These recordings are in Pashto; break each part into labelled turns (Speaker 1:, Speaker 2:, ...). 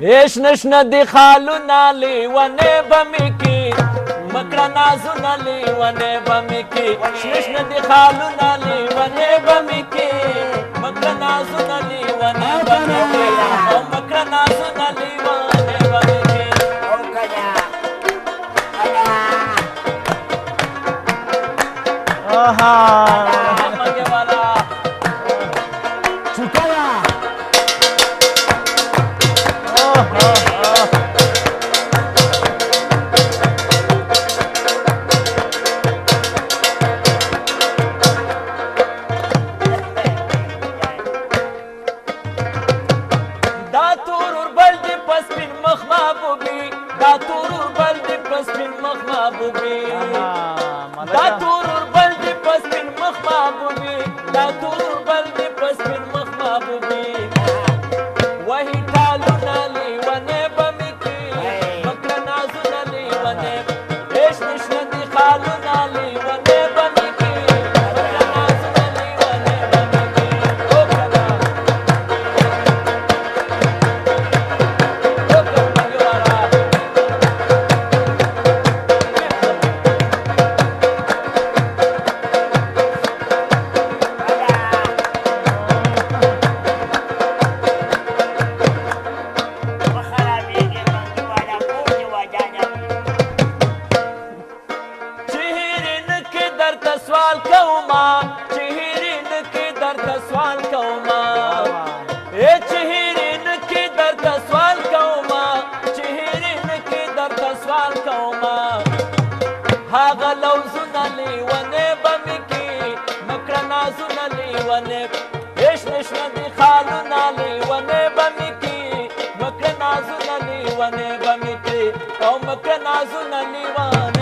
Speaker 1: شنه شنه دی خالونه لیونې به مې کې مکړه نازونه لیونې به مې کې شنه شنه دی خالونه لیونې به مې کې مکړه نازونه لیونې به مې کې او مکړه نازونه لیونې به مې کې آها محبوبي دا تور بل دي پسمن مخ محبوبي دا تور بل دي پسمن مخ محبوبي دا تور بل دي پسمن مخ محبوبي سوال کوما چهرین کې درته سوال کوما اے چهرین کې درته سوال کوما چهرین کې درته سوال کوما هاغه لوزونه لیونه بم کې مکړه نازونه لیونه ايش نشنه دي خالونه لیونه بم کې مکړه نازونه لیونه بم کې او مکړه نازونه لیونه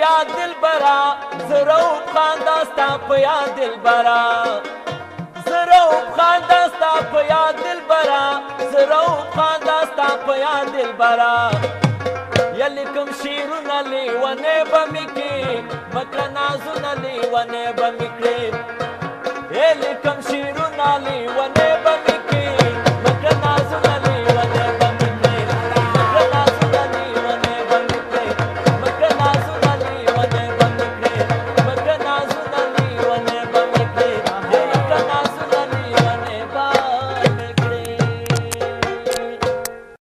Speaker 1: یا دل برا زرو خان داستا په یا دل برا زرو خان داستا په یا دل برا زرو خان داستا په یا دل برا یلکم شیرون لیوانه بمکی مکر نازون لیوانه بمکی